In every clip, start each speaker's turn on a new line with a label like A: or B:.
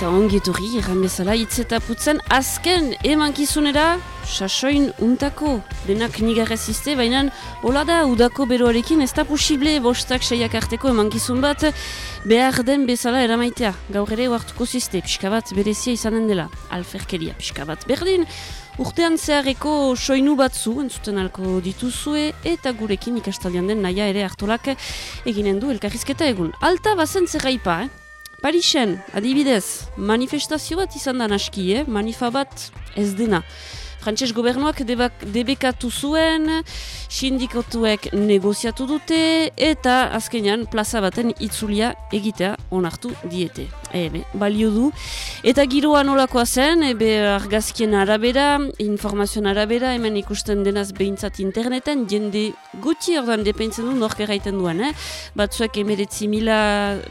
A: Eta ongiturri, erran bezala, putzen, azken emankizunera, sasoin untako, denak nigarrez izte, baina hola da, udako beroarekin, ez da posible bostak seiak arteko emankizun bat, behar den bezala eramaitea. Gaur ere, oartuko ziste, pixka bat berezia izanen dela, alferkeria pixka bat berdin, urtean zeharreko soinu batzu, entzuten alko dituzue, eta gurekin ikastaldian den naia ere hartolak eginen du elkarrizketa egun. Alta bazen zerraipa, eh? Parixen, adibidez, manifestazio bat izan da naski, eh? manifa bat ez dena. Frantses gobernuak debekatu zuen, sindikotuek negoziatu dute, eta azkenean plaza baten itzulia egitea onartu diete. Ebe, balio du. Eta giroa nolakoa zen, ebe argazkien arabera, informazioan arabera, hemen ikusten denaz behintzat interneten, jende gutxi ordan depeintzen du nork erraiten duen, eh? Batzuek emeretzi mila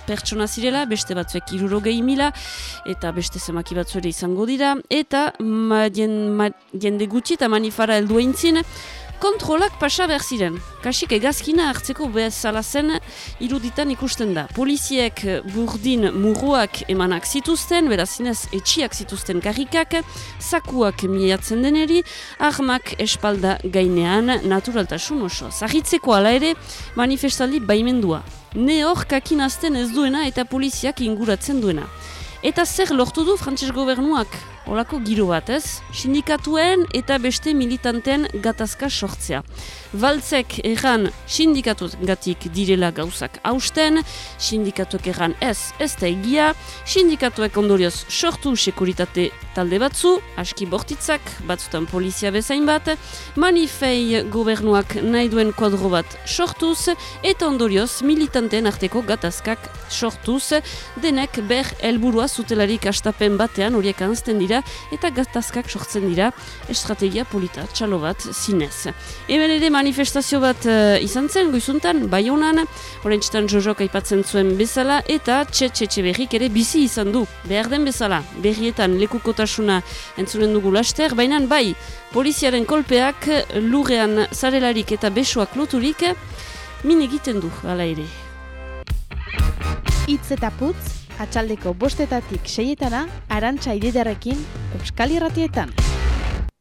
A: pertsona zirela, beste batzuek irurogei mila, eta beste zemaki batzu izango dira, eta ma, ma, jende gutxi eta manifara heldu eintzin, kontrolak pasa behar ziren. Kasik egazkina hartzeko bezala zen iruditan ikusten da. Poliziek burdin muruak emanak zituzten, berazinez etxiak zituzten karrikak, zakuak miatzen deneri, armak espalda gainean naturaltasun oso. Zahitzeko ala ere manifestaldi baimendua. Ne hor kakinazten ez duena eta poliziak inguratzen duena. Eta zer lortu du frantses gobernuak? Olako giro bat ez? Sindikatuen eta beste militanten gatazka sortzea. Baltzek erran sindikatut gatik direla gauzak hausten, sindikatuek erran ez, ez da egia, sindikatuek ondorioz sortu sekuritate talde batzu, aski bortitzak, batzutan polizia bezain bat, manifei gobernuak nahi duen kuadro bat sortuz, eta ondorioz militanten arteko gatazkak sortuz, denek ber helburua zutelarik astapen batean horiek anzten dira, eta gatazkak sortzen dira estrategia polita txalo bat zinez. Hemen ere manifestazio bat uh, izan zen, goizuntan, bai honan, horrentzitan jojok aipatzen zuen bezala, eta txe berrik ere bizi izan du, behar den bezala, berrietan lekukotasuna entzunen dugu laster, baina bai, poliziaren kolpeak lurrean zarelarik eta besoak loturik, min egiten du, ala ere.
B: Itz eta putz, atxaldeko bostetatik seietana, arantxa ididarekin, Euskal Irratietan.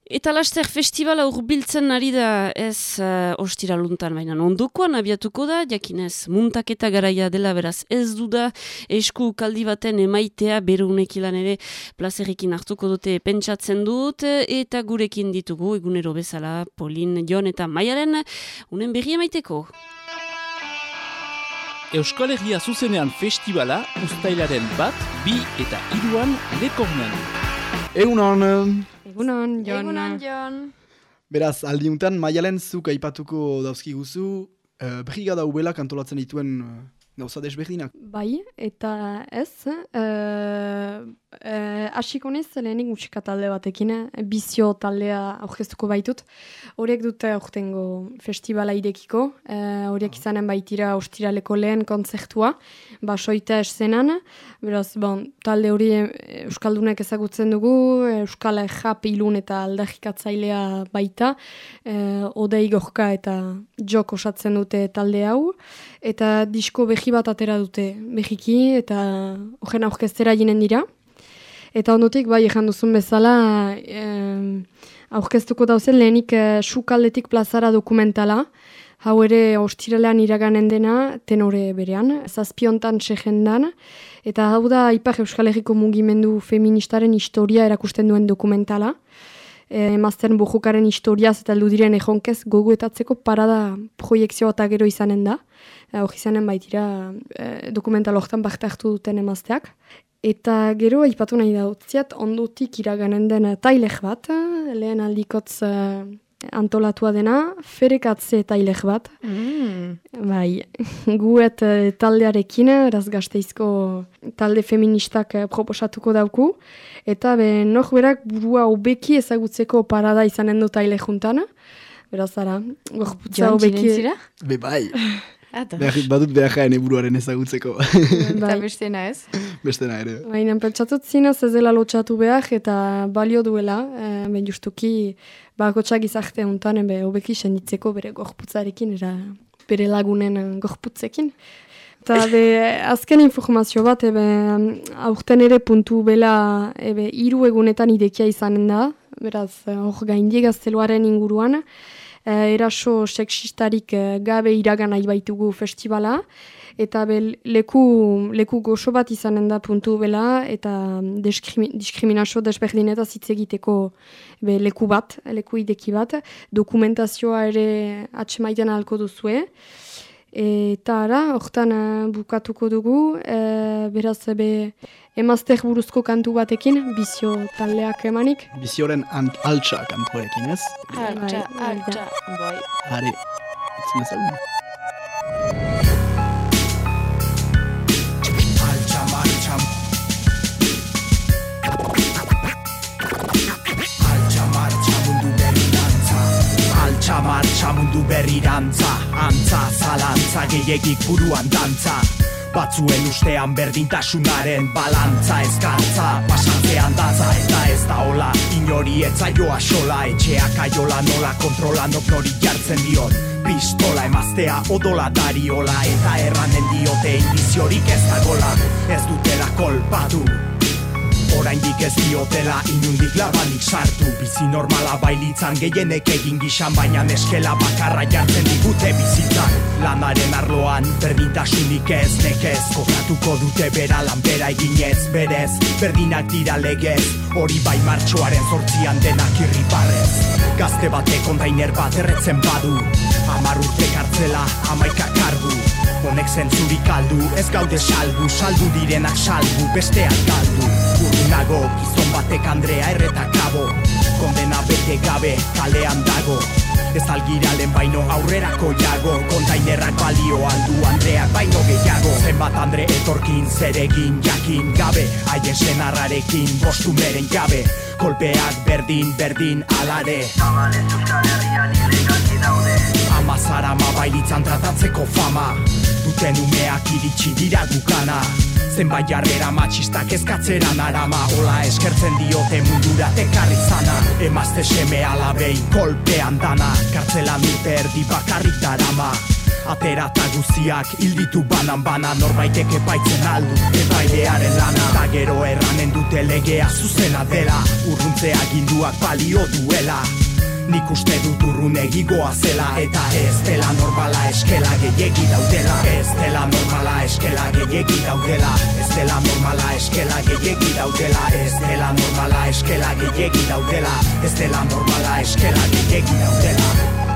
A: Eta laster festivala urbiltzen ari da ez uh, ostiraluntan baina ondukoan abiatuko da, jakinez muntaketa garaia dela beraz ez du da esku kaldi baten emaitea berunekilan ere plazerikin hartuko dute pentsatzen dut eta gurekin ditugu egunero bezala Polin, Jon eta Maialen unen berri emaiteko.
C: Euskal Herria zuzenean festivala ustailaren bat, bi eta iruan lekornean.
D: Egunon!
E: Egunon, Jon.
B: Egunon, Jon.
D: Beraz, aldiuntan, maialen zuk aipatuko dauzki guzu, uh, brigada ubela kantolatzen dituen uh, gauza desberdinak.
E: Bai, eta ez, uh, uh, asiko nez, lehenik musika talde batekin, bizio taldea aurkeztuko baitut. Horiek dute aurtengo festivala idekiko, horiek uh, izanen baitira ostiraleko lehen kontzertua, basoita esenan, beraz, bon, talde hori Euskaldunek ezagutzen dugu, Euskal Ejap ilun eta aldarrikatzailea baita, uh, odei gorka eta jok osatzen dute talde hau, eta disko behi bat atera dute behiki, eta horren aurkeztera jinen dira. Eta ondotik, bai, ezan duzun bezala, eh, aurkeztuko dauzen lehenik eh, sukaldetik plazara dokumentala, hau ere ostiralean iraganen dena, tenore berean, zazpiontan segendan, eta hau da Ipar Euskal Herriko mugimendu feministaren historia erakusten duen dokumentala, e, emazten bojukaren historiaz eta ludiren ejonkez goguetatzeko parada proiektzioa eta gero izanen da, hori izanen baitira e, dokumental horretan hartu duten emazteak. Eta gero, aipatu nahi da, utziat, ondutik iraganen den tailek bat, lehen aldikotz uh, antolatua dena, ferekatze tailek bat. Mm. Bai, guet uh, taldearekin, eraz gazteizko talde feministak uh, proposatuko dauku, eta be, nok berak burua obeki ezagutzeko parada izanen du taile juntana. Beraz, ara, gorputza obeki...
D: Be bai. Behar, badut behar jaen eburuaren ezagutzeko.
B: Eta bestena ez?
D: Bestena ere.
E: Baina pentsatut zinaz ez dela lotxatu behar eta balio duela. E, ben justuki bakotsak izarte honetan ebe hobeki senditzeko bere gorputzarekin era bere lagunen gorputzekin. Eta be, azken informazio bat, ebe, aurten ere puntu bela ebe, iru egunetan idekia izanen da, beraz, hor gaindi gazteluaren inguruan, e, eraso seksistarik gabe iragan nahi baitugu festivala, eta be, leku, leku goxo bat izanen da puntu bela, eta diskrimi, diskriminazio desberdin eta hitz egiteko be, leku bat, leku ideki bat, dokumentazioa ere atxemaiten halko duzue, Eta ara, hortan uh, bukatuko dugu, uh, beraz be, emazter buruzko kantu batekin, bizio taldeak emanik.
D: Bizioren altsa kantuarekin ez?
B: Altsa, altsa, bai.
D: Hare, ez mezagun.
F: martxa martxa mundu berrirantza Antza, zalantza, gehiagik buruan dantza Batzuen ustean berdintasunaren balantza ezkartza Pasantzean datza eta ez da hola Inori etzaioa sola etxeak aiola nola kontrola nori jartzen dion Pistola emaztea odola dariola Eta erranen diote indiziorik ez da gola Ez dutela kolpatu Oraindik ez diotela inundik labanik sartu. Bizi normala bailitzan gehienek egin gizan Baina eskela bakarra jartzen digute bizitzan Lanaren arloan berdintasunik ez nekez Kokatuko dute bera lan bera eginez berez Berdinak dira legez. Hori bai martxoaren zortzian denak irriparez Gazte batek kontainer bat erretzen badu. Amar urte kartzela amaika kargu Honek zentzurik aldu, ez gaude salbu Saldu direnak salbu, besteak galdu. Urdunago, gizon batek Andrea erreta kabo. Kondena bete gabe, kalean dago. Ez algiralen baino aurrerako jago. Kontainerrak balio aldu Andreak baino gehiago. Zenbat Andre etorkin zeregin jakin gabe. Haien senarrarekin bostu meren gabe. Kolpeak berdin, berdin alare. Zabalez euskal herrian ilegalki daude Amazara mabailitzan tratatzeko fama. Duten umeak iritsi dira gukana Zenbait jarrera matxistak ezkatzera narama Ola eskertzen diote mundura tekarri zana. Emazte seme alabei kolpean dana. Kartzelan urte erdi bakarrik darama. Atera eta guziak hilditu banan bana Norbaitek epaitzen aldu epailearen lana. Ta gero erranen dute legea zuzena dela. Urruntzea ginduak balio duela Nik uste dut urrun zela Eta ez dela normala eskela gehiegi daudela. Ez dela normala eskela gehiegi daudela. Ez dela normala eskela gehiegi daudela. Ez dela normala eskela gehiegi daudela. Ez dela normala eskela gehiegi daudela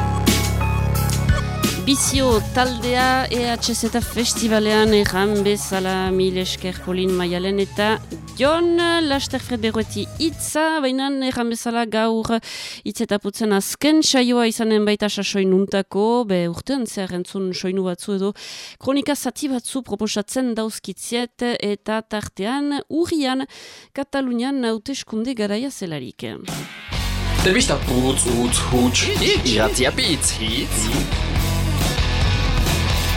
A: Bizio taldea EHZ eta festivalean erran bezala mil esker polin maialen eta Jon Laster Fred Berroeti itza, baina erran bezala gaur itz eta putzen azken saioa izanen baita sasoin untako, be urtean zer entzun soinu batzu edo kronika zati batzu proposatzen dauzkitziet eta tartean urrian Katalunian hauteskunde garaia zelarik.
G: Telebista putz, utz, huts, iratzia pitz, hitz.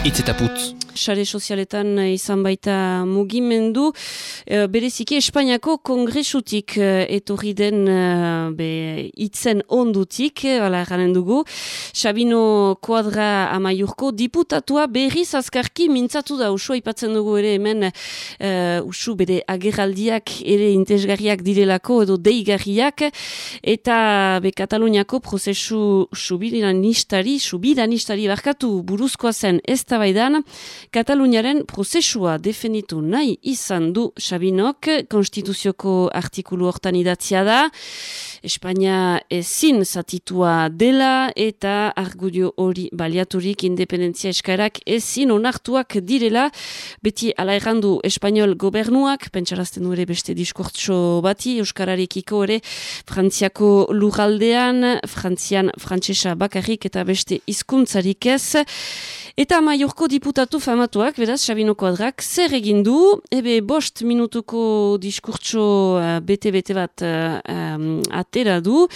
C: Itz eta putz.
A: Sare sozialetan izan baita mugimendu, e, bereziki Espainiako kongresutik e, etorri den e, be, itzen ondutik, ala erranen dugu, Sabino Kuadra Amaiurko diputatua berriz azkarki mintzatu da. Usua ipatzen dugu ere hemen usu bere agerraldiak ere intezgarriak direlako edo deigarriak, eta be Kataluniako prozesu subiranistari, subiranistari barkatu buruzkoa zen ez tabaidan, Kataluniaren prozesua definitu nahi izan du Sabinok, konstituzioko artikulu hortan idatzia da, Espainia ezin zatitua dela eta argudio hori baliaturik independentzia eskaerak ezin onartuak direla, beti ala errandu Espainiol gobernuak, pentsarazten du ere beste diskurtso bati, Euskararekiko ere Frantziako lugaldean, Frantzian frantsesa bakarrik eta beste hizkuntzarik ez, Eta maiorko diputatu famatuak, beraz, Sabino Kuadrak, zer egin du, ebe bost minutuko diskurtso bete-bete uh, bat uh, atera du,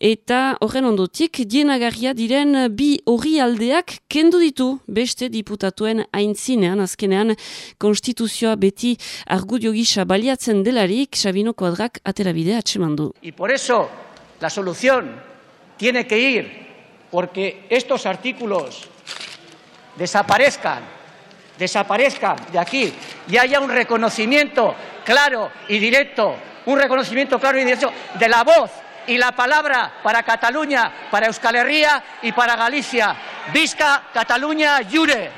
A: eta horren ondotik, dienagarria diren bi hori aldeak kendu ditu. Beste diputatuen aintzinean, azkenean, konstituzioa beti argudio gisa baliatzen delarik, Sabino Kuadrak atera bide atsemandu.
H: Y por eso, la solución tiene que ir, porque estos artículos desaparezcan desaparezcan de aquí y haya un reconocimiento claro y directo, un reconocimiento claro y directo de la voz y la palabra para Cataluña, para Euskal Herria y para Galicia. Visca Cataluña Jure.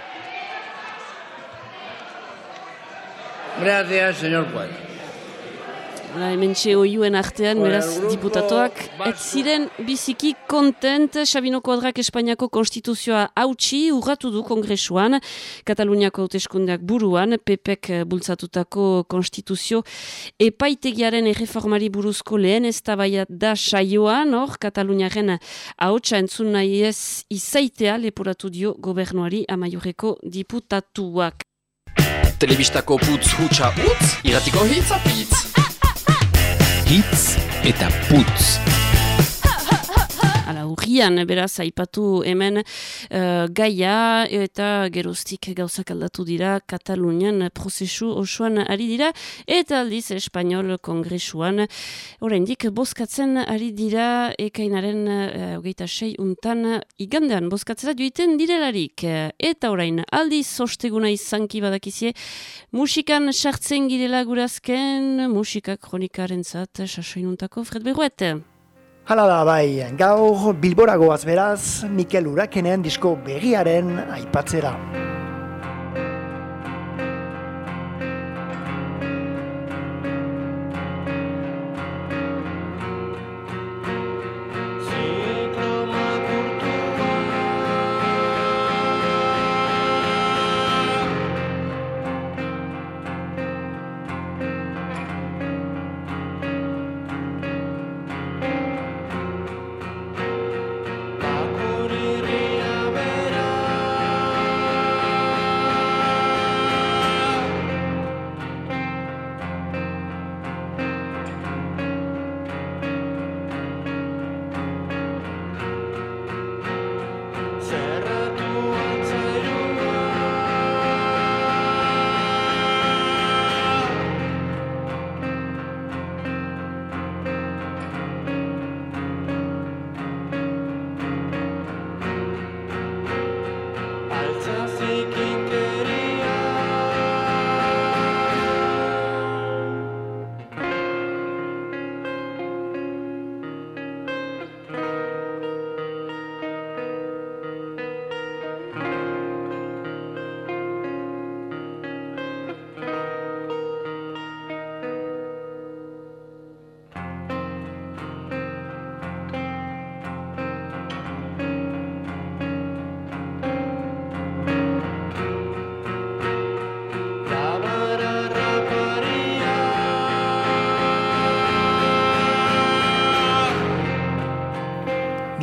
I: Gracias, señor juez.
A: Hala, hemen oiuen artean, beraz, diputatuak, ez ziren biziki kontent Sabino Kuadrak Espainiako konstituzioa hautsi urratu du kongresuan, Kataluniako hauteskundeak buruan, PEPek bultzatutako konstituzio epaitegiaren erreformari buruzko lehen ez da saioan, hor, Kataluniaren hautsa entzun nahi ez izaitea lepuratu dio gobernuari amaiurreko diputatuak.
G: Telebistako putz hutsa utz, iratiko hitz apitz
C: hitz eta putz.
A: Hala, urrian, beraz, aipatu hemen uh, gaia eta geroztik gauzak aldatu dira Katalunian prozesu osoan ari dira eta aldiz Espanol kongresuan. Oraindik bozkatzen ari dira ekainaren uh, hogeita sei untan igandean bozkatzera duiten direlarik. Eta orain, aldiz osteguna izanki badakizie, musikan sartzen girela gurazken, musika kronikaren zat, sasoinuntako Fred Berruete.
J: Hala da, bai, gaur bilboragoaz beraz, Mikel Urakenen disko begiaren aipatzera.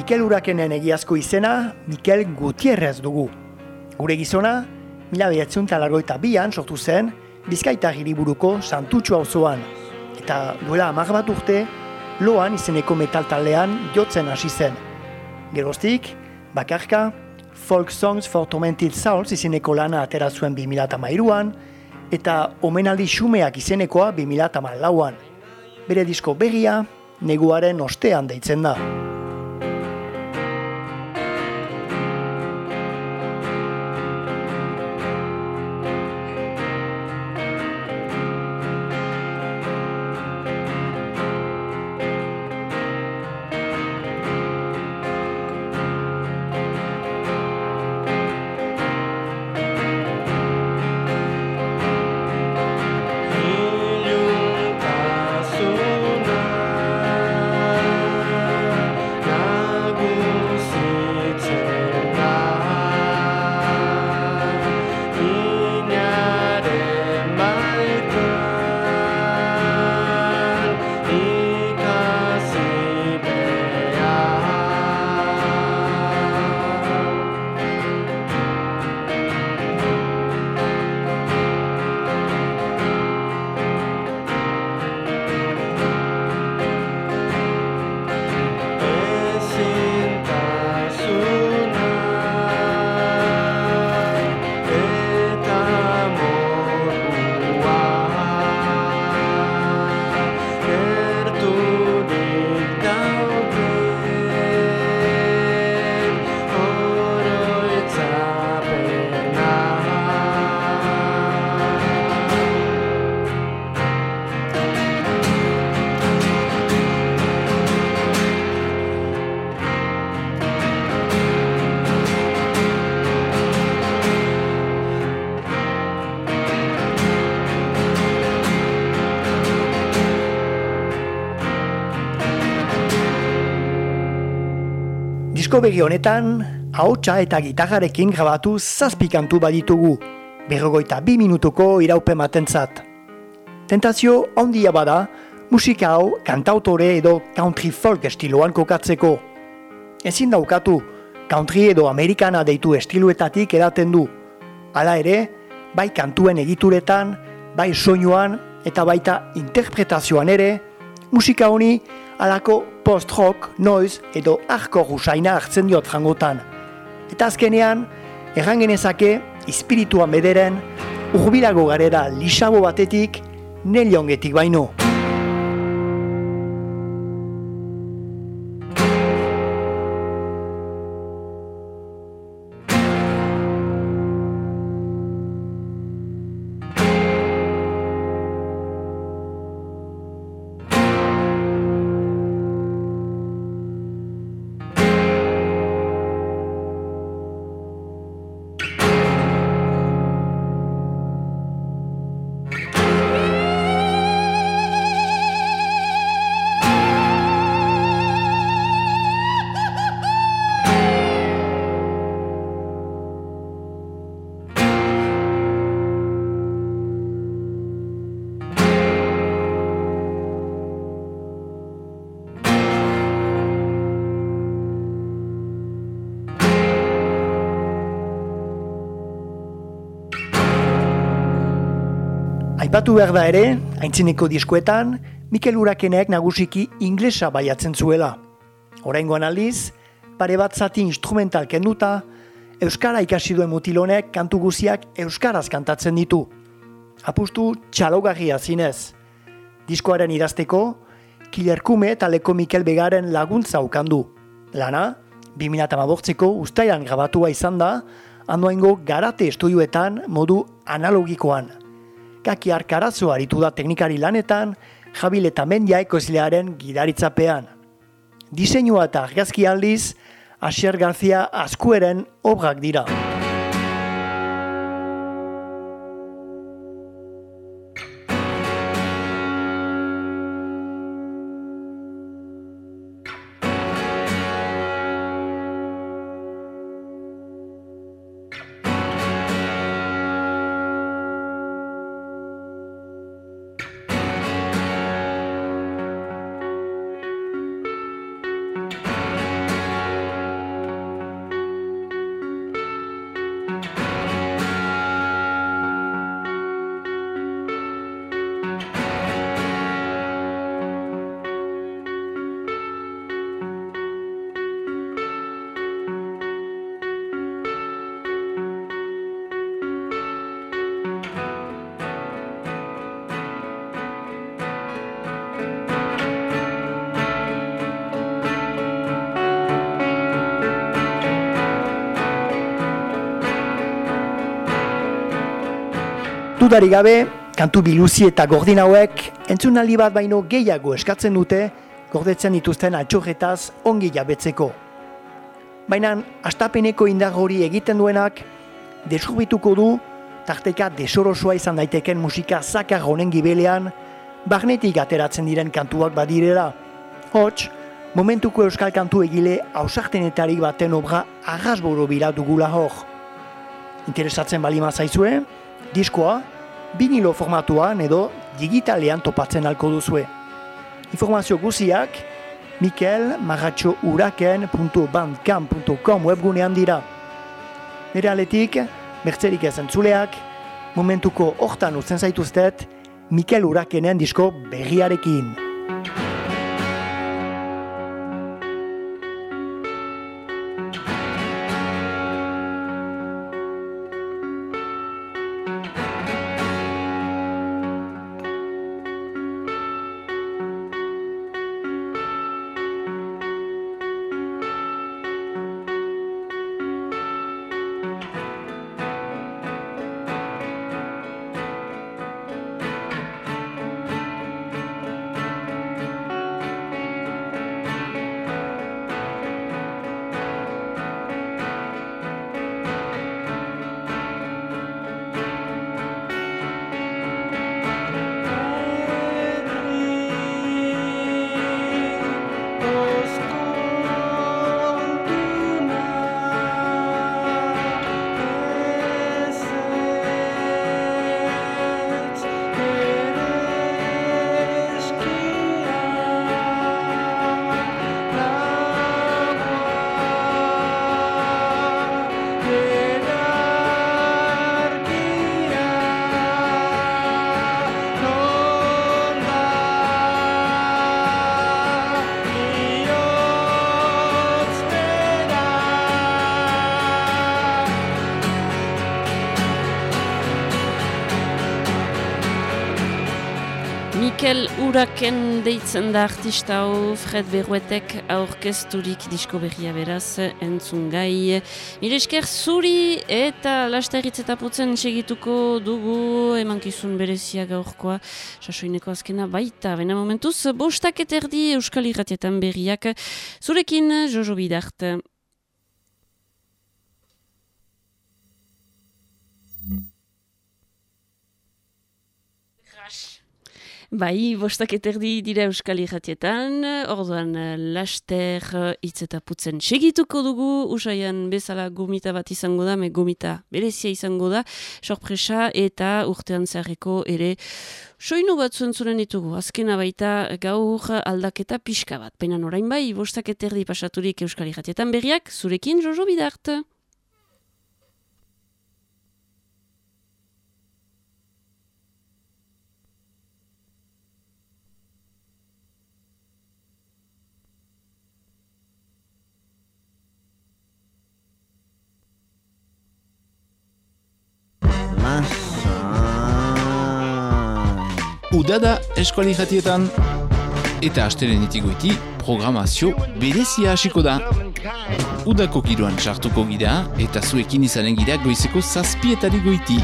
J: Mikel Urakenen egiazko izena, Mikel Gutierrez dugu. Gure gizona, mila behatzen talargoita bian sortu zen, bizkaita giriburuko santutxu hau Eta duela amag bat urte, loan izeneko metal taldean jotzen hasi zen. Geroztik, bakarka, Folk Songs for Tormented Souls izeneko lana atera zuen 2008an, eta omenaldi xumeak izenekoa 2008an. Bere disko begia, neguaren ostean deitzen da. Berri honetan, ahotsa eta gitarrarekin grabatu zazpi kantu baditugu, berrogoita bi minutuko iraupe matentzat. Tentazio ondia bada, musika hau kantautore edo country folk estiloan kokatzeko. Ezin daukatu, country edo amerikana deitu estiluetatik edaten du. Hala ere, bai kantuen egituretan, bai soinuan eta baita interpretazioan ere, musika honi alako post-rock, noise edo arko rusaina hartzen diot jangotan. Eta azkenean, errangenezake, espirituan bederen, urbilago garera lixabo batetik, neliongetik baino. Aipatu behar da ere, haintzineko diskoetan, Mikel Urakenek nagusiki inglesa baiatzen zuela. Oraingoan aldiz, pare bat zati instrumental kenduta, Euskara ikasi duen mutilonek kantu guziak Euskaraz kantatzen ditu. Apustu txalogarria zinez. Diskoaren idazteko, Kilerkume taleko Mikel Begaren laguntza ukandu. Lana, 2008ko ustailan grabatua izan da, handoaingo garate estudioetan modu analogikoan. Kaki Arkarazo aritu da teknikari lanetan, Jabil eta Mendia ekoizlearen gidaritzapean. Diseinua eta argazki aldiz, Asier Garzia askueren obrak dira. Dudari gabe, kantu biluzi eta gordin hauek, entzunaldi bat baino gehiago eskatzen dute, gordetzen dituzten atxorretaz ongi jabetzeko. Baina, astapeneko indar hori egiten duenak, desurbituko du, tarteka desorosoa izan daiteken musika zakar honen gibelean, barnetik ateratzen diren kantuak badirela. Hots, momentuko euskal kantu egile hausartenetarik baten obra arrasboro bila dugula hor. Interesatzen balima zaizue, diskoa, vinilo formatuan edo digitalean topatzen alko duzue. Informazio guziak mikelmarratxouraken.bandcamp.com webgunean dira. Nire aletik, bertzerik ez entzuleak, momentuko hortan utzen zaituztet, Mikel Urakenen disko berriarekin.
A: Uraken deitzen da artista hau Fred Berruetek aurkezturik disko berria beraz entzun gai. Mire esker zuri eta lasteritz eta putzen segituko dugu emankizun berezia gaurkoa sasoineko azkena baita. Bena momentuz, bostak eterdi Euskal Irratietan berriak zurekin Jojo Bidart. Bai, bostak eterdi dira Euskal Irratietan, orduan laster hitz eta putzen segituko dugu, usaian bezala gomita bat izango da, me gomita berezia izango da, sorpresa eta urtean zerreko ere soinu bat zuen zuren ditugu, azkena baita gaur aldaketa pixka bat. Penan orain bai, bostak eterdi pasaturik Euskal Irratietan berriak, zurekin Jojo Bidart.
C: Udada eskuali jatietan eta astelen itigoiti programazio berezia hasiko da. Udako giroan sartuko gira eta zuekin izanen gira goizeko zazpietari goiti.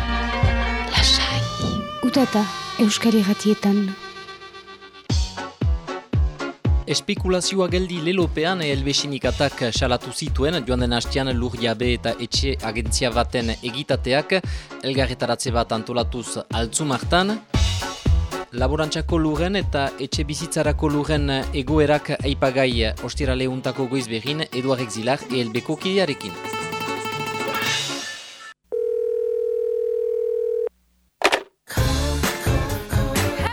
I: Lasai. Udada euskari jatietan.
K: Espekulazioa geldi lelopean elbesinikatak salatu zituen joan den hastian lur jabe eta etxe agentzia baten egitateak elgarretaratze bat antolatuz altzumartan. Laborantzako lurren eta etxe bizitzarako lurren egoerak aipagai ostirale untako goiz behin Eduarek Zilar ELBeko kidearekin.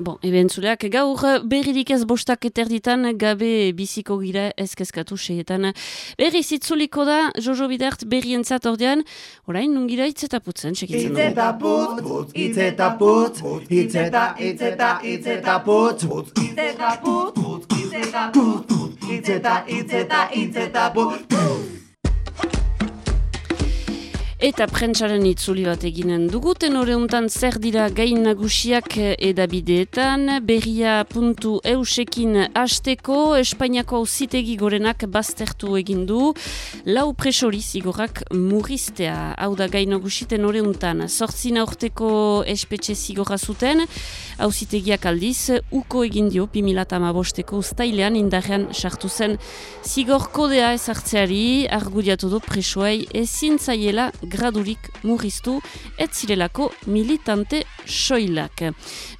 A: Bon, eben zuleak gaur berririk ez bostak eterditan gabe biziko gira ezkezkatu seietan. Berri zitzuliko da, Jojo Bidart berrientzat ordean, orain nungira itzetaputzen, sekitzen dugu.
L: Itzetaput, itzetaput, itzeta, itzeta, itzetaput, itzetaput, itzetaput, itzeta, itzeta, itzetaput.
A: Eta prentsaren itzuli bat eginen duguten hori untan zer dira gain nagusiak edabideetan, berria puntu eusekin hasteko, Espainiako auzitegi gorenak baztertu egin du, lau presori zigorrak murriztea, hau da gain nagusiten hori untan, sortzin aurteko espetxe zigorra zuten, auzitegiak aldiz, uko egin dio, 2008ko ustailean indarrean sartu zen zigor kodea ezartzeari, argudiatu du presoei ezin zaiela gradurik murriztu ez zirelako militante soilak.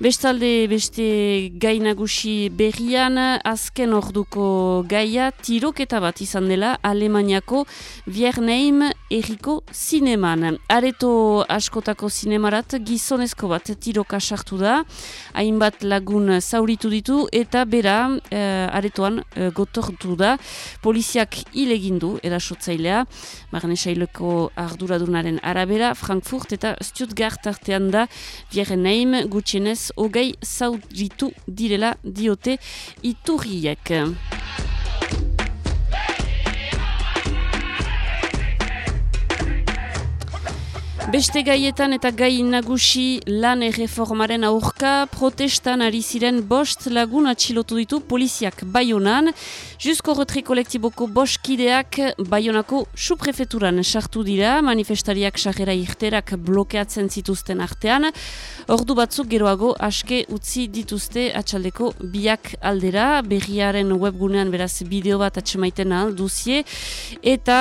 A: Bestalde beste gainagusi berrian azken orduko gaia tiroketa bat izan dela Alemaniako Vierneim erriko zineman. Areto askotako zinemarat gizonezko bat tiroka sartu da, hainbat lagun zauritu ditu eta bera eh, aretoan eh, gotortu da. Poliziak hil egin du erasotzailea, Marne Saileko arduradunaren arabera, Frankfurt eta Stuttgart artean da Vierenheim gutxienez hogei zauritu direla diote iturriek. Beste gaietan eta gai nagusi lan erreformaren aurka protestan ari ziren bost lagun atxilotu ditu poliziak Bayonan. Jusko retri kolektiboko bost kideak Bayonako suprefeturan sartu dira, manifestariak sarrera irterak blokeatzen zituzten artean. Ordu batzuk geroago aske utzi dituzte atxaldeko biak aldera, berriaren webgunean beraz bideo bat atxemaiten alduzie, eta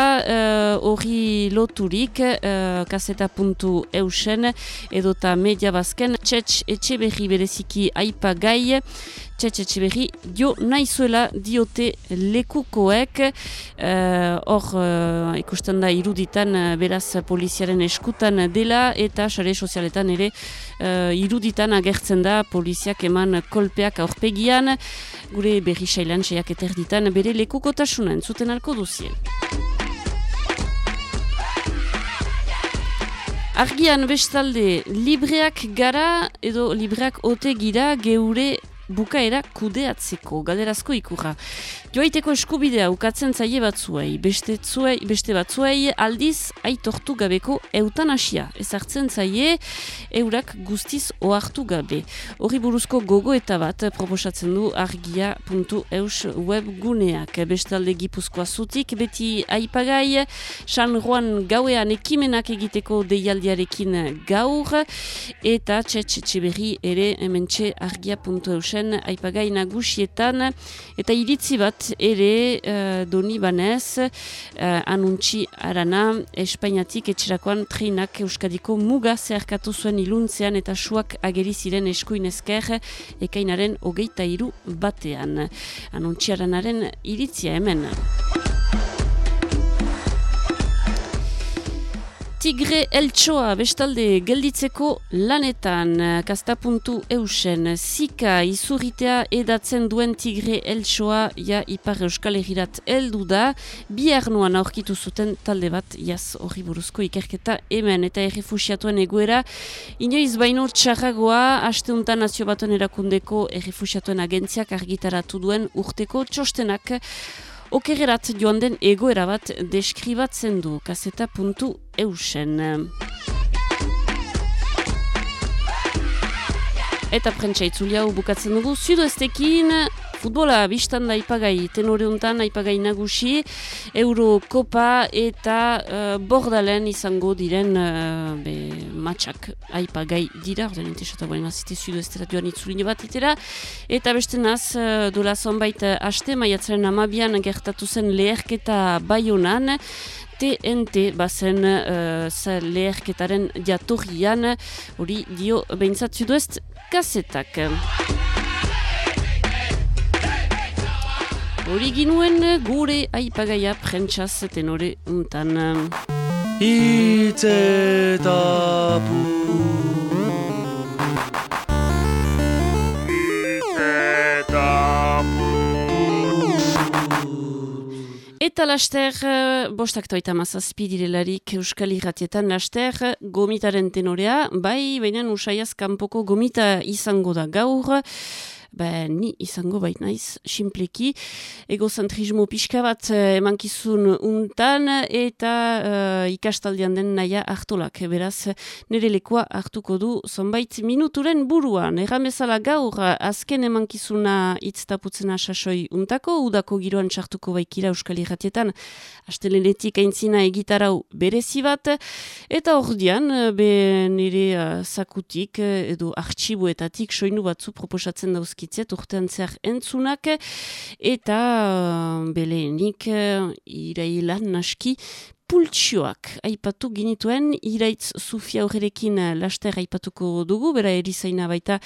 A: hori uh, loturik uh, kaseta argia.eusen edota media bazken. Txetx etxe berri bereziki aipa gai. Txetxe berri dio naizuela diote lekukoek. Hor uh, ikusten da iruditan beraz poliziaren eskutan dela eta sare sozialetan ere uh, iruditan agertzen da poliziak eman kolpeak aurpegian. Gure berri sailan seiak eterditan bere lekukotasuna entzuten alko duzien. Argian bestalde libreak gara edo libreak ote gira geure bukaera kudeatzeko, galerazko ikurra. Joaiteko eskubidea ukatzen zaie batzuei, beste, zuei, beste batzuei aldiz aitortu gabeko eutanasia. Ezartzen zaie eurak guztiz ohartu gabe. Horri buruzko gogo eta bat proposatzen du argia.eus webguneak. Bestalde gipuzkoa zutik, beti aipagai, San Juan gauean ekimenak egiteko deialdiarekin gaur, eta txetxe berri ere hementxe argia.eusen aipagai nagusietan eta iritzi bat ere uh, doni banez uh, anuntzi arana Espainiatik etxerakoan treinak Euskadiko muga zeharkatu zuen iluntzean eta suak ageri ziren eskuin ezker ekainaren hogeita hiru batean. Anuntzi aranaren iritzia hemen. Tigre Eltsoa bestalde gelditzeko lanetan kastapuntu eusen. Zika izurritea edatzen duen Tigre Eltsoa ja ipar euskal egirat eldu da. Nuan aurkitu zuten talde bat jaz horri buruzko ikerketa hemen. Eta errefusiatuen egoera inoiz baino txarragoa hasteuntan nazio batuen erakundeko errefusiatuen agentziak argitaratu duen urteko txostenak Okerrerat joan den egoera bat deskribatzen du. Kaseta puntu eusen. Eta prentsa itzulia bukatzen dugu, zudoestekin futbola biztan da ipagai tenore untan ipagai nagusi Eurokopa eta uh, bordalen izango diren uh, be, matxak aipagai dira. Ordean intesata buen mazite zudu ez joan itzuline bat itera. Eta beste naz uh, dola zonbait haste maiatzaren amabian gertatu zen leherketa baionan TNT bazen uh, leherketaren jatorrian hori dio behintzat zudu ez kasetak. Hori ginuen gure aipagaia prentsaz tenore untan.
M: Itzetapu
A: Eta laster, bostak toita mazazpi direlarik Euskal Irratietan laster, gomitaren tenorea, bai, baina usaiaz kanpoko gomita izango da gaur, ba, ni izango bait naiz, simpleki, egozentrismo pixka bat eh, emankizun untan, eta uh, ikastaldian den naia hartolak. Beraz, nire lekoa hartuko du zonbait minuturen buruan. Erramezala gaur, azken emankizuna itztaputzena sasoi untako, udako giroan txartuko baikira Euskal Irratietan, astelenetik aintzina egitarau berezi bat, eta ordian, be nire uh, sakutik, edo artxibuetatik, soinu batzu proposatzen dauzki dizkitzet urtean zer entzunak eta uh, beleenik uh, irailan naski pultsioak aipatu ginituen iraitz Sufia horrekin uh, laster aipatuko dugu, bera erizaina baita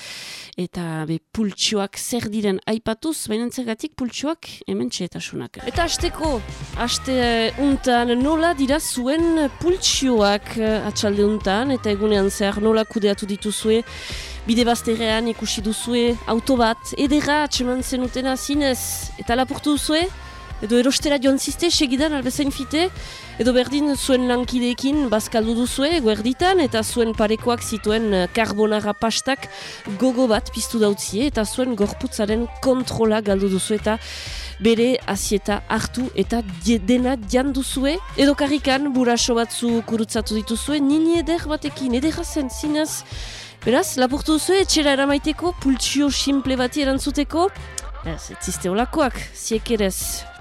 A: eta be pultsioak zer diren aipatuz, baina zergatik pultsioak hemen txetasunak. Eta hasteko, haste uh, untan nola dira zuen pultsioak atxalde untan eta egunean zer nola kudeatu dituzue bide bazterrean ikusi duzue auto bat, edera atseman zenutena zinez, eta lapurtu duzue, edo erostera joan ziste, segidan albezain fite, edo berdin zuen lankideekin bazkaldu duzue, guerditan, eta zuen parekoak zituen eh, karbonara pastak gogo bat piztu dautzie, eta zuen gorputzaren kontrola galdu duzu eta bere azieta hartu eta dena jan duzue, edo karrikan buraso batzu kurutzatu dituzue, nini eder batekin, edera zen zinez, Beraz, lapurtu duzu etxera eramaiteko, pultsio simple bati erantzuteko, ez, ez ziste olakoak, ziek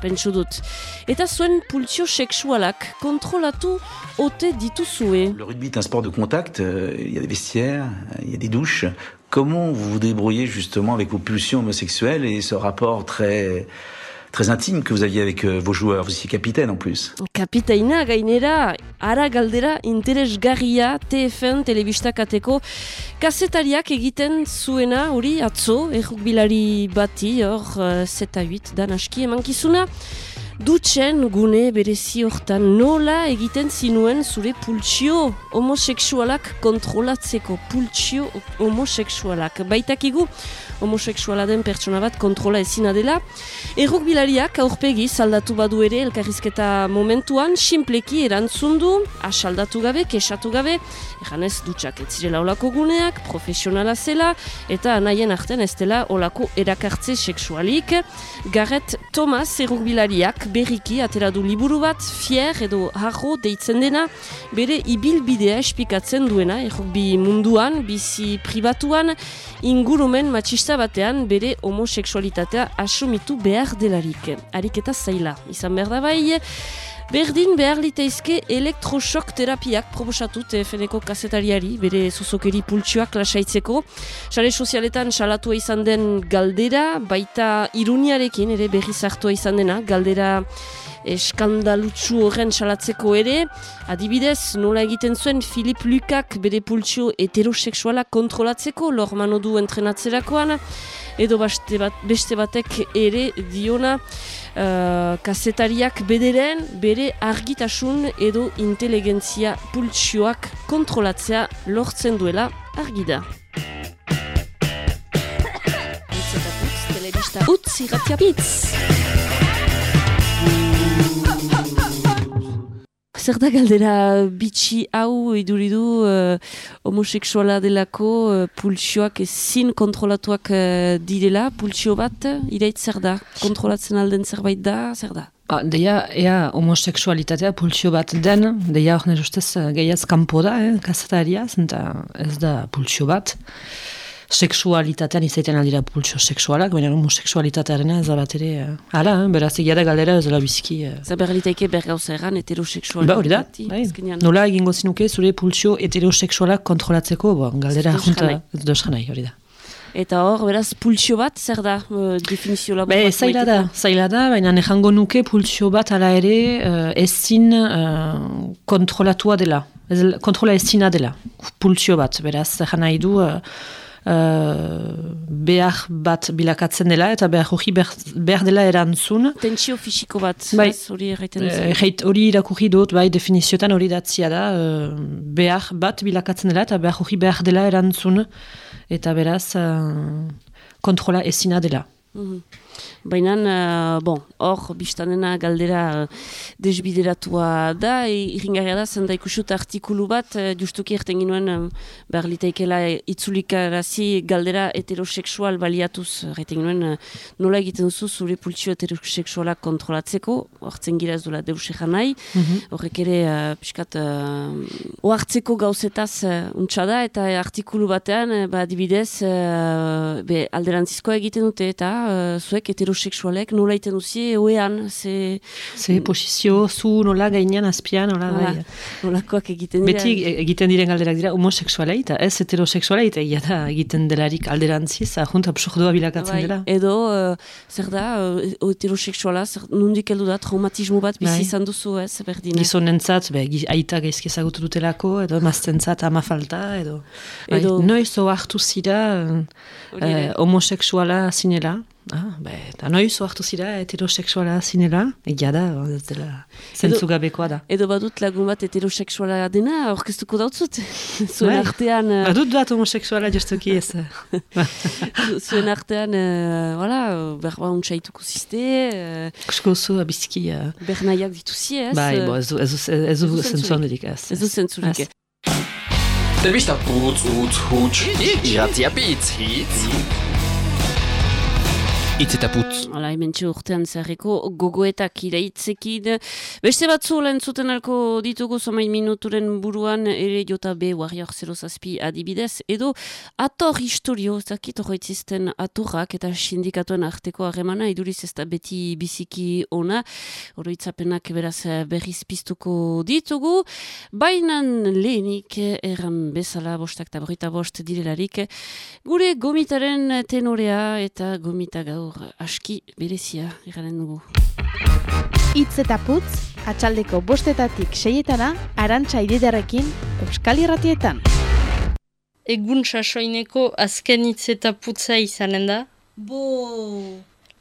A: pentsu dut. Eta zuen pultsio seksualak kontrolatu ote dituzue.
N: Le rugby est un sport de contact, euh, il y a des vestiaires, il y a des douches. Comment vous vous débrouillez justement avec vos pulsions homosexuelles et ce rapport très très intime que vous aviez avec euh, vos joueurs. Vous étiez capitaine en plus.
A: Kapitaina gainera, ara galdera interesgarria TFN telebistakateko kazetariak egiten zuena hori atzo, errukbilari bati, hor, uh, zeta 8 dan aski emankizuna. Dutxen gune berezi hortan nola egiten zinuen zure pultsio homoseksualak kontrolatzeko pultsio homoseksualak. Baitakigu homoseksuala den pertsona bat kontrola ezina dela. Errok bilariak aurpegi saldatu badu ere elkarrizketa momentuan simpleki erantzundu, asaldatu gabe, kesatu gabe, eganez dutxak ez zirela olako guneak, profesionala zela, eta anaien artean ez dela olako erakartze seksualik. Garret Thomas errok bilariak berriki atera du liburu bat, fier edo harro deitzen dena, bere ibilbidea espikatzen duena, errokbi munduan, bizi pribatuan, ingurumen matxista batean bere homoseksualitatea asumitu behar delarik. Ariketa zaila, izan behar da bai, Berdin behar liteizke elektrosok terapiak proposatu TFN-eko kasetariari, bere zuzokeri pultsioak lasaitzeko. Sare sozialetan salatua izan den galdera, baita iruniarekin ere berri zartua izan dena, galdera eskandalutsu horren salatzeko ere. Adibidez, nola egiten zuen Filip Lukak bere pultsio heteroseksuala kontrolatzeko, lor manodu entrenatzerakoan, edo beste, bat, beste batek ere diona, Uh, kasetariak bederen bere argitasun edo inteligentzia pultsioak kontrolatzea lortzen duela argida. Utz irratia bitz! Zer da galdera bitxi hau iduridu uh, homoseksuala delako uh, pultsioak ezin kontrolatuak uh, direla, pultsio bat, iraitz zer da? Kontrolatzen alden zerbait da, zer da?
O: Ba, deia, ea homoseksualitatea pultsio bat den, deia hor nire ustez gehiaz kanpo da, eh, kasetaria, zenta ez da pultsio bat seksualitatean izaiten aldira pulsio seksualak, baina homoseksualitatearen ez da bat ere, uh, ala, eh, beraz egia da galdera ez dela bizki. Uh.
A: Zer berlitaike bergauza erran heteroseksualak.
O: Ba, hori da, bai. nola egingo zinuke zure pulsio heteroseksualak kontrolatzeko, bo, galdera junta, ez dozkan nahi, hori da.
A: Eta hor, beraz, pulsio bat, zer da, uh, definizio lagu
O: bat? Zaila da, zaila da, baina nejango nuke pulsio bat ala ere uh, ezin uh, kontrolatua dela, ez, kontrola ezina dela, pulsio bat, beraz, zer nahi du, uh, uh, behar bat bilakatzen dela eta behar hori behar dela erantzun.
A: Tentsio fisiko bat,
O: bai,
A: hori erraiten
O: uh, Hori irakurri dut, bai, definiziotan hori datzia da, uh, behar bat bilakatzen dela eta behar hori behar dela erantzun. Eta beraz uh, kontrola ezina dela.
A: Mm Baina, uh, bon, hor, biztanena galdera uh, desbideratua da, irringarria da, zenda ikusut artikulu bat, uh, justuki erten ginoen, um, behar litaikela itzulikarazi galdera heteroseksual baliatuz, erten ginoen, uh, nola egiten duzu zure pultsio heteroseksualak kontrolatzeko, hortzen gira ez duela deus egan nahi, mhm. horrek ere, uh, piskat, uh, oartzeko gauzetaz uh, untxada, eta artikulu batean, uh, ba, dibidez, uh, be, alderantzizkoa egiten dute, eta uh, zuek heterosexualek nola iten duzie oean, ze...
O: Ze posizio, zu nola gainean azpian, nola
A: bai. Nolakoak egiten dira.
O: Beti egiten diren galderak dira homoseksualei, eta ez heterosexualei, eta da egiten delarik alderantziz, ahunt absurdua bilakatzen
A: bai.
O: dela.
A: Edo, uh, zer da, uh, heterosexuala, zer, nundik heldu da, traumatismo bat bizi bai. izan duzu, ez, berdina.
O: Gizon nentzat, be, aita gaizki ezagutu dutelako, edo maztentzat ama falta, edo... edo... Bai, noiz hartu zira uh, homoseksuala zinela, Ah, be, eta noiz oartu zira heteroseksuala zinela, egia da, ez dela zentzugabekoa da.
A: Edo badut lagun bat heteroseksuala dena, orkestuko dautzut, zuen artean... Uh...
O: Badut bat homoseksuala justuki ez.
A: zuen artean, uh, voilà, berba untsaituko ziste...
O: Uh, Kusko zu abizki... Uh...
A: Bernaiak dituzi ez?
O: Bai, bo, ez du ez.
A: Ez du zentzurik.
G: Debista putz, utz, hitz.
C: Itz eta putz.
A: Hala, hemen urtean zerreko gogoetak iraitzekin. Beste batzu lehen zuten alko ditugu zomain minuturen buruan ere jota be warrior zero zazpi adibidez. Edo ator historio, zakit horretzisten atorrak eta sindikatuen arteko harremana iduriz ez da beti biziki ona. Oroitzapenak beraz berriz piztuko ditugu. Bainan lehenik erran bezala bostak eta borita bost direlarik. Gure gomitaren tenorea eta gomita gaur hor aski berezia iranen dugu.
B: Itz eta putz, atxaldeko bostetatik seietana, arantxa ididarekin, Euskal Irratietan.
P: Egun sasoineko azken hitz eta putza izanen da?
A: Bo!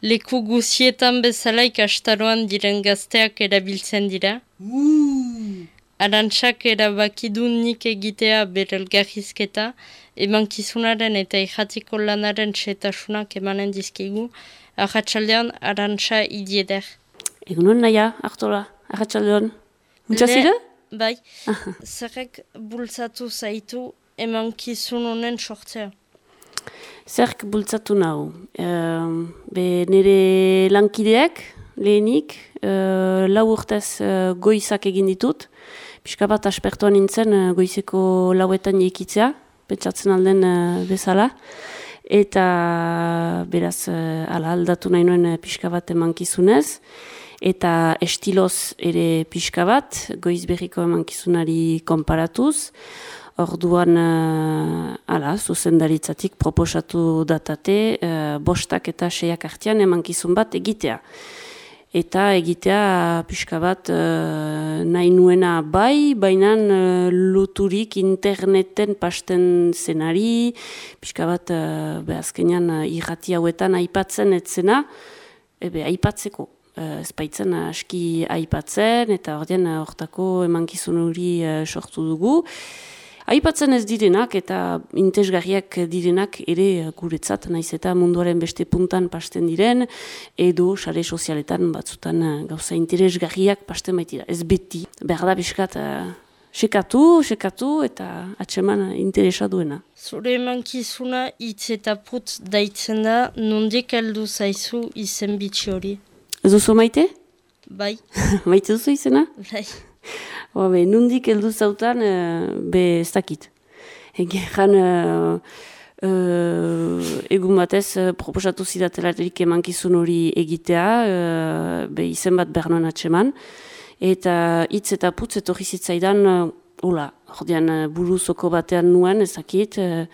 P: Leku guzietan bezala ikastaroan diren gazteak erabiltzen dira?
A: Uh!
P: Arantxak erabakidu nik egitea berelgarrizketa, emankizunaren eta ikatiko lanaren txetasunak emanen dizkigu, ahatsaldean arantxa idieder.
A: Egunon naia, hartola, ahatsaldean. Muntxazira?
P: Bai, zerrek bultzatu zaitu emankizun honen sortzea.
A: Zerk bultzatu nahu. Uh, be nire lankideak, lehenik, uh, lau urtez uh, goizak egin ditut. Piska bat aspertuan nintzen uh, goizeko lauetan jekitzea, pentsatzen alden uh, bezala. Eta beraz uh, ala aldatu nahi nuen uh, pixka bat emankizunez. Eta estiloz ere pixka bat, goiz berriko emankizunari konparatuz. Orduan, uh, ala, zuzendaritzatik proposatu datate, uh, bostak eta seiak artian emankizun bat egitea. Eta egitea pixka bat uh, nahi nuena bai, baina uh, luturik interneten pasten zenari, pixka bat uh, behazkenean uh, irrati hauetan aipatzen etzena, ebe aipatzeko. Uh, Ezpaitzen aski aipatzen eta ordean hortako emankizun hori uh, sortu dugu. Aipatzen ez direnak eta intesgarriak direnak ere guretzat naiz eta munduaren beste puntan pasten diren edo sare sozialetan batzutan eh, gauza interesgarriak pasten baitira. Ez beti, behar da biskat uh, sekatu, sekatu eta atseman interesa duena.
P: Zure emankizuna hitz eta put daitzen da nondik heldu zaizu izen bitxi hori?
A: Ez duzu maite?
P: Bai.
A: maite duzu izena?
P: Bai.
A: Be, nundik heldu zautan, uh, be ez dakit. Egeran, uh, uh, egun batez, uh, proposatu zidatelarik emankizun hori egitea, uh, be izen bat bernoan atseman, eta hitz eta putz etorri zitzaidan, uh, hola, ordean uh, buruzoko batean nuen, ezakit, uh,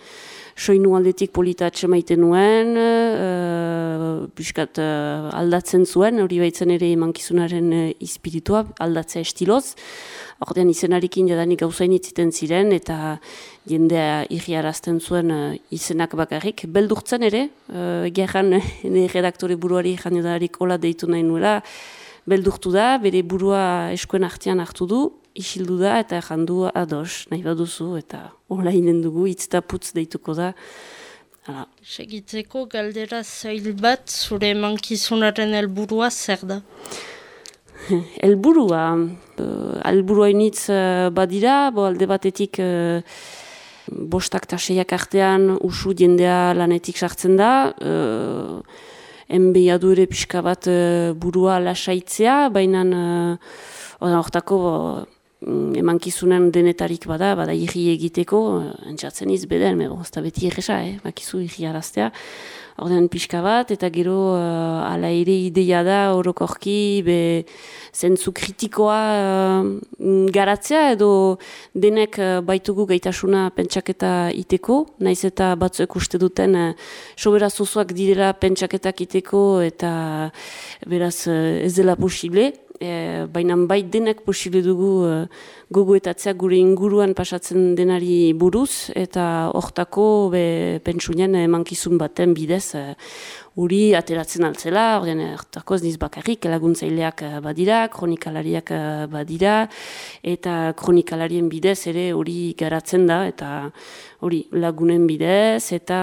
A: soinu aldetik polita maiten nuen, uh, biskat uh, aldatzen zuen, hori baitzen ere emankizunaren uh, ispiritua, aldatzea estiloz, ordean izenarekin jadanik gauzain itziten ziren, eta jendea irriarazten zuen izenak bakarrik. Beldurtzen ere, uh, gerran, redaktore buruari jandadarik hola deitu nahi nuela, beldurtu da, bere burua eskuen artean hartu du, isildu da eta jandu ados, nahi baduzu, eta hola inen dugu, hitz eta putz deituko da. Hala.
P: Segitzeko galdera zail bat, zure emankizunaren helburua zer da?
A: helburua, uh, helburua initz uh, badira, bo alde batetik uh, bostak eta seiak artean usu jendea lanetik sartzen da, uh, enbeiadu ere pixka bat uh, burua lasaitzea, baina uh, hortako emankizunen denetarik bada, bada irri egiteko, eh, entzatzen iz beden, ez da beti egesa, eh? bakizu irri araztea. Ordean pixka bat, eta gero uh, ala ere ideia da, orokorki, be, zentzu kritikoa uh, garatzea, edo denek uh, baitugu gaitasuna pentsaketa iteko, naiz eta batzuek uste duten uh, sobera zozoak direla pentsaketak iteko, eta beraz uh, ez dela posible, e, baina bai denak posible dugu e, gogoetatzea gure inguruan pasatzen denari buruz, eta hortako be, pentsunen emankizun baten bidez e, uri ateratzen altzela, ordean hortako ez niz bakarrik, laguntzaileak e, badira, kronikalariak e, badira, eta kronikalarien bidez ere hori garatzen da, eta hori lagunen bidez, eta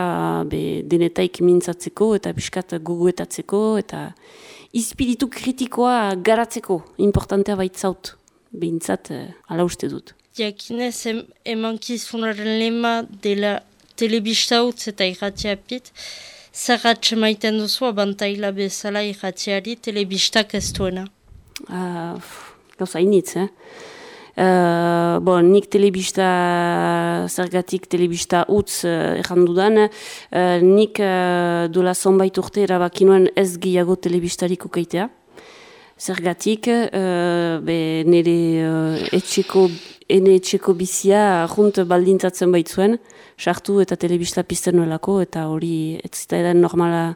A: be, denetaik mintzatzeko, eta piskat gogoetatzeko, eta izpiritu kritikoa garatzeko importantea baitzaut, behintzat uh, ala uste dut.
P: Jakinez em, emankizunaren lema dela telebista eta irratia pit, zerratxe maiten duzu abantaila bezala irratiari telebistak ez duena?
A: Uh, gauza initz, eh? Uh, bon, nik telebista, zergatik telebista utz uh, errandudan, uh, nik uh, dola zonbait urte erabakinuen ez gehiago telebistarik ukaitea. Zergatik, uh, be nire uh, etxeko, ene etxeko bizia junt baldintzatzen baitzuen, sartu eta telebista pizten nuelako, eta hori ez zita edan normala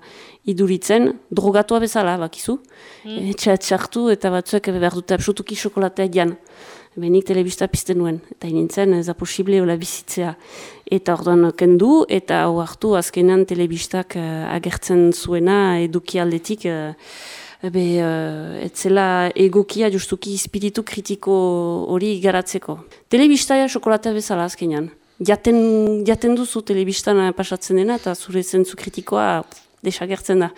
A: iduritzen, drogatua bezala, bakizu. Mm. Etxeat sartu eta batzuek behar dute absutuki xokolatea jan. Benik telebista pizten nuen, eta inintzen ez da posible hola bizitzea. Eta orduan kendu, eta hau hartu azkenan telebistak uh, agertzen zuena eduki aldetik, uh, be, uh, etzela egokia justuki espiritu kritiko hori garatzeko. Telebista ja bezala azkenean. Jaten, jaten duzu telebistan pasatzen dena eta zure zentzu kritikoa desagertzen da.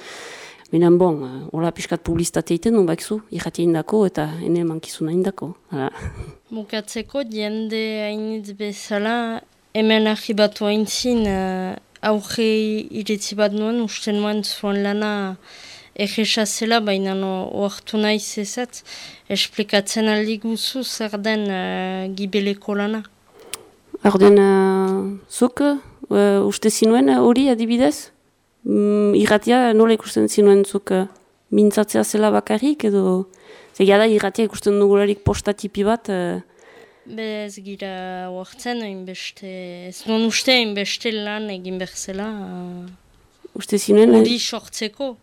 A: Benen bon, uh, hola piskat publiztate egiten nun bakizu, irrati indako eta ene mankizuna indako.
P: Bukatzeko, jende hainitz bezala, hemen ahibatu hain zin, uh, auge iritzi bat nuen, uste nuen zuen lana, egesa zela, baina no, oartu nahi zezat, esplikatzen aldi guzu zer den uh, gibeleko lana.
A: Arden, uh, zuk, uh, uste zinuen hori adibidez? Mm, irratia nola ikusten zinuen zuk uh, mintzatzea zela bakarrik edo... Zegia da irratia ikusten dugularik postatipi bat... Uh,
P: Be ez gira oartzen, inbeste, ez non uste inbeste lan egin behar zela. Uh,
A: uste zinuen?
P: Hori sortzeko.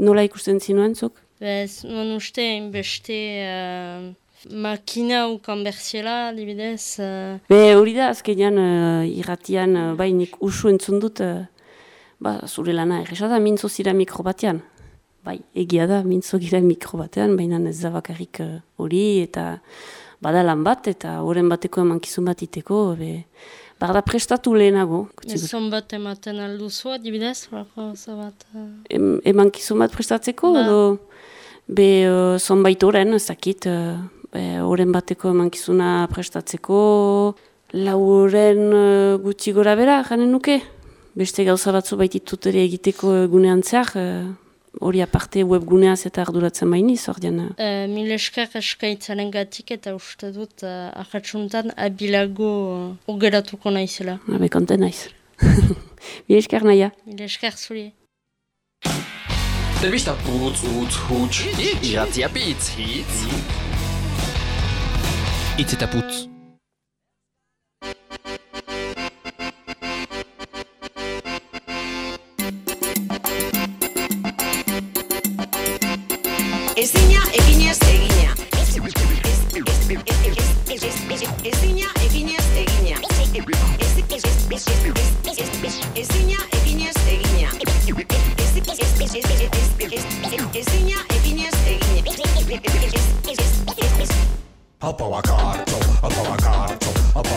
A: Nola ikusten zinuen zuk?
P: Bez, non uste, beste uh, makina ukan berziela, dibidez. Uh...
A: Be, hori da, azkenean uh, irratian, uh, bai, nik usu entzun dut, uh, ba, zure lana erresa da, mintzo zira mikro batean. Bai, egia da, mintzo gira mikro batean, baina ez da bakarrik hori, eta bada lan bat, eta horren bateko emankizun bat iteko, be, Barda prestatu lehenago.
P: Ezon bat ematen alduzua, dibidez? Bat, uh...
A: Eman kizun bat prestatzeko? Ba. Edo, be, uh, zonbait oren, ez dakit, uh, oren bateko eman kizuna prestatzeko, lauren uh, gutxi gora bera, janen nuke? Beste gauza batzu baititut ere egiteko gunean zehar, hori aparte webguneaz eta arduratzen baini, zordian? Uh,
P: eh, mil esker eskaitzaren gatik eta uste dut uh, ahatsuntan abilago uh, ogeratuko naizela.
A: Habe, konten naiz. mil esker naia.
P: Mil esker zuri.
G: Telebista putz, utz, huts, iratzia pitz, hitz.
C: Itz eta putz.
Q: Ezina eginez egina. Ezina eginez egina. Ezina eginez egina. Apa wakarto, apa wakarto, apa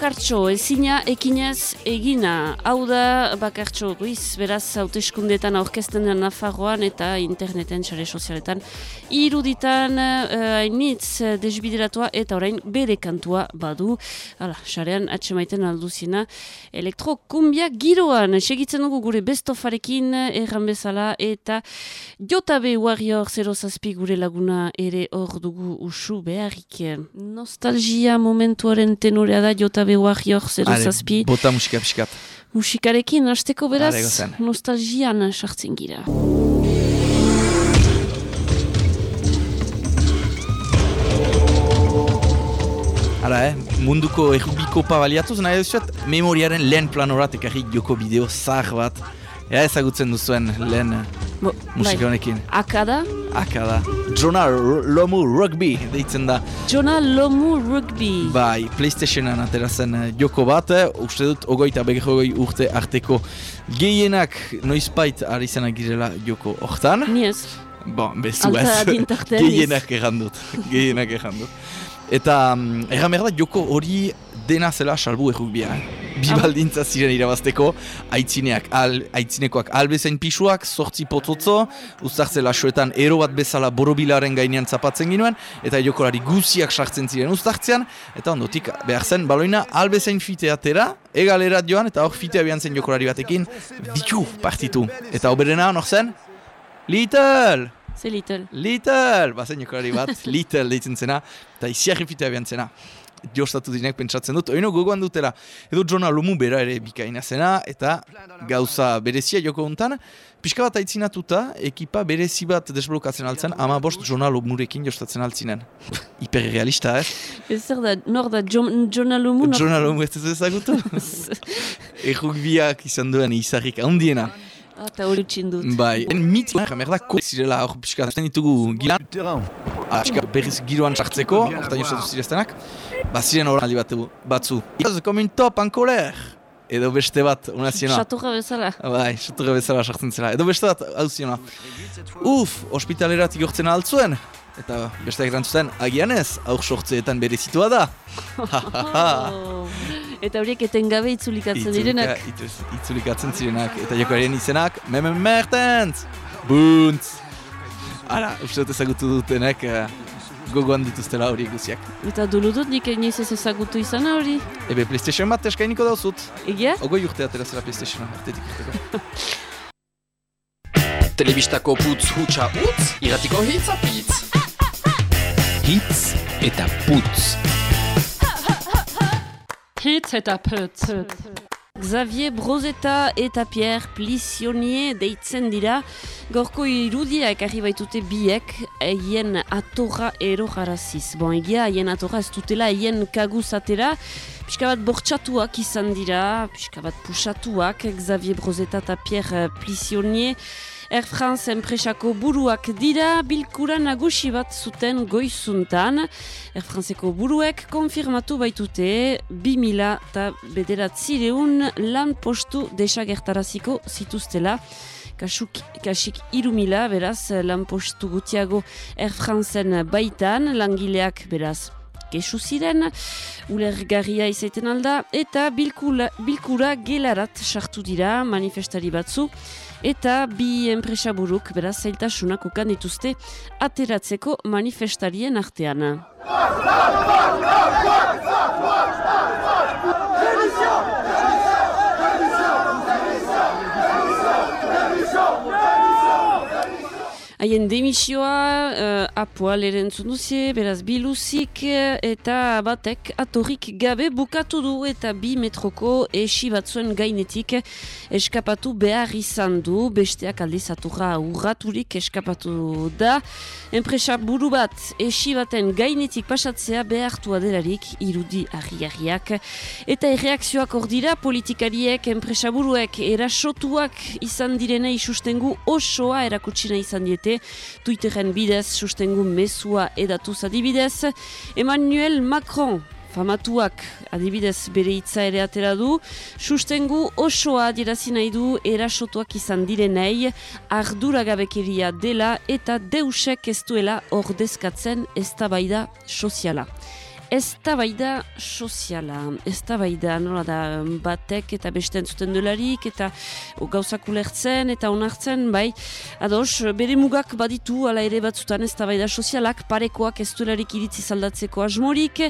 A: bakartxo, ezina ekinez egina. Hau da bakartxo, guiz, beraz, hauteskundetan aurkezten den Nafarroan eta interneten, sare sozialetan, iruditan, hainitz, uh, desbideratua eta orain bere kantua badu. Hala, sarean, atxe maiten alduzina, elektrokumbia giroan, segitzen dugu gure bestofarekin, erran bezala, eta jotabe warrior zero zazpi gure laguna ere hor dugu usu beharrik. Nostalgia momentuaren tenorea da behuak jor zero zazpi.
C: Bota musika piskat.
A: Musikarekin, hasteko beraz, nostalgian sartzen gira.
M: Hala, eh? munduko errubiko pa baliatuz, nahi duzuet, memoriaren lehen planorat ekarrik joko bideo zahar bat, Ea ezagutzen duzuen lehen
A: Bo,
M: musika
A: bai.
M: honekin.
A: Akada,
M: Akada. Jona R- Lomu Rugby deitzen da.
A: Jona Lomu Rugby.
M: Bai, Playstationan atera zen eh, joko bat, eh, uste dut ogoita begirogoi urte arteko gehienak noizbait ari zenak girela joko hortan.
A: Ni ez.
M: Bon, bezu
A: Alta
M: ez.
A: adintartean ez.
M: Gehienak erran dut. Gehienak erran dut. Eta mm, erran behar da joko hori dena zela salbu errugbia. Eh? Bi
A: Ah.
M: baldintza ziren irabazteko, aitzineak, al, aitzinekoak albezain pisuak, sortzi potzotzo, uztartze lasoetan ero bat bezala borobilaren gainean zapatzen ginuen, eta jokolari guziak sartzen ziren uztartzean, eta ondotik behar zen baloina albezain fite atera, egalerat joan, eta hor fite abian zen jokolari batekin, bitu partitu. Eta oberena hor zen, Little!
A: Ze little.
M: Little! Bazen jokolari bat, Little deitzen zena, eta iziarri fite abian zena. Jostatu dinek pentsatzen dut, oino gogoan dutela. Edo Jona Lomu bera ere bikaina zena, eta gauza berezia joko hontan, pixka bat aitzinatuta, ekipa berezi bat desblokatzen altzen, ama bost Jona Lomurekin jostatzen altzinen. Hiperrealista, ez?
A: Ez zer da, nor da, Jon- Jona Lomu?
M: Jona Lomu ez ez ezagutu? Errukbiak izan duen izarrik handiena.
A: Eta hori txindut.
M: Bai, en mit, merda, ko zirela hor pixka zaten ditugu gilan. Ah, pixka berriz giroan sartzeko, hortan jostatu zireztenak. Ba, ziren horren aldi bat batzu. Comme une top en colère. Edo beste bat, una ziena.
A: Chaturra bezala.
M: Bai, chaturra bezala sartzen zela. Edo beste bat, hau ziena. Uf, ospitalerat igortzen altzuen. Eta besteak erantzuten, agian ez, aur sortzeetan berezitua da.
A: Oh. Eta horiek etengabe itzulikatzen direnak.
M: Itzulika- ituz- Itzulikatzen zirenak. Eta jokoaren izenak, Memen Mertens! Buntz! Ara, uste dut ezagutu dutenek uh, gogoan dituztela hori guziak.
A: Eta dulu dut nik inoiz ez ezagutu izana hori.
M: Ebe PlayStation bat eskainiko dauzut.
A: Egia?
M: Ogoi urte atera zela PlayStation artetik urteko.
G: Telebistako putz hutsa utz, iratiko hitz apitz.
C: Hitz eta putz.
O: Hitz eta.
A: Xavier Brozeta eta Pierre Plissionnier deitzen dira. Gorko irudia ekarri baitute biek, haien atorra ero jaraziz. Bon, egia, haien atorra ez dutela, haien kaguz atera. Pixka bat bortxatuak izan dira, pixka bat pusatuak, Xavier Brozeta eta Pierre Plissionnier. Air France enpresako buruak dira, bilkura nagusi bat zuten goizuntan. Air Franceko buruek konfirmatu baitute 2000 eta bederatzireun lan postu desagertaraziko zituztela. Kasuk, kasik irumila, beraz, lan postu gutiago Air Francen baitan, langileak beraz kesu ziren, ulergarria izaiten alda, eta bilkula, bilkura gelarat sartu dira manifestari batzu, eta bi enpresaburuk beraz zailtasunak ukan dituzte ateratzeko manifestarien artean. Haien demisioa uh, apua lerentzun duzie, beraz biluzik eh, eta batek atorrik gabe bukatu du eta bi metroko esi batzuen gainetik eskapatu behar izan du, besteak aldiz aturra urraturik eskapatu da. Enpresa buru bat esi baten gainetik pasatzea behartua delarik irudi harri-harriak. Eta erreakzioak hor dira politikariek, enpresa buruek erasotuak izan direnei sustengu osoa erakutsina izan diete Twitteren bidez sustengu mezua edatuz adibidez. Emmanuel Macron famatuak adibidez bere hitza ere atera du, sustengu osoa adierazi nahi du erasotuak izan direnei arduragabekeria dela eta deusek ez duela ordezkatzen eztabaida soziala. Eztabaida soziala, eztabaida nola da batek eta beste entzuten delarik eta gauzak ulertzen eta onartzen, bai, ados, bere mugak baditu ala ere batzutan eztabaida sozialak parekoak ez duelarik iritzi zaldatzeko asmorik,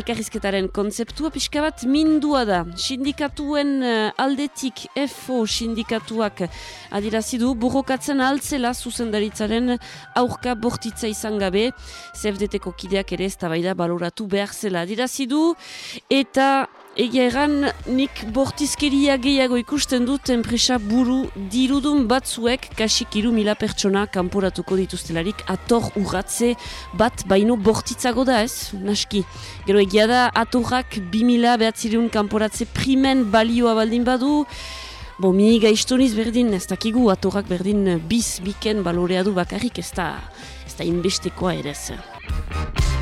A: elkarrizketaren kontzeptua pixka bat mindua da. Sindikatuen eh, aldetik FO sindikatuak adirazidu borrokatzen altzela zuzendaritzaren aurka bortitza izan gabe, ZFDT-ko kideak ere eztabaida baloratu behar zela adirazidu, eta Egia erran, nik bortizkeria gehiago ikusten dut enpresa buru dirudun batzuek kasik iru mila pertsona kanporatuko dituztelarik ator urratze bat baino bortitzago da ez, naski. Gero egia da atorrak bi mila behatzireun kanporatze primen balioa baldin badu, Bo, mi gaiztoniz berdin, ez dakigu atorak berdin biz biken balorea du bakarrik, ez da, ez da inbestekoa ere ez.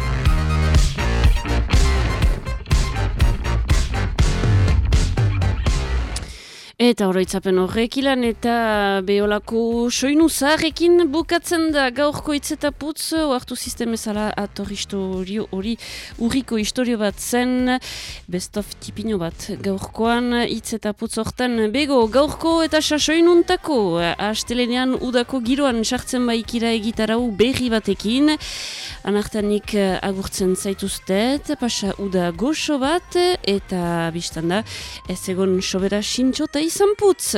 A: Eta oroitzapen horrek ilan eta beholako soinu zaharrekin bukatzen da gaurko hitz eta putz, oartu sistemezala ator historio hori urriko historio bat zen, best of tipino bat. Gaurkoan hitz eta putz hortan bego gaurko eta sasoinuntako astelenean udako giroan sartzen baikira egitarau berri batekin, anartanik agurtzen zaituztet, pasa uda goxo bat eta biztanda ez egon sobera sintxota izan putz.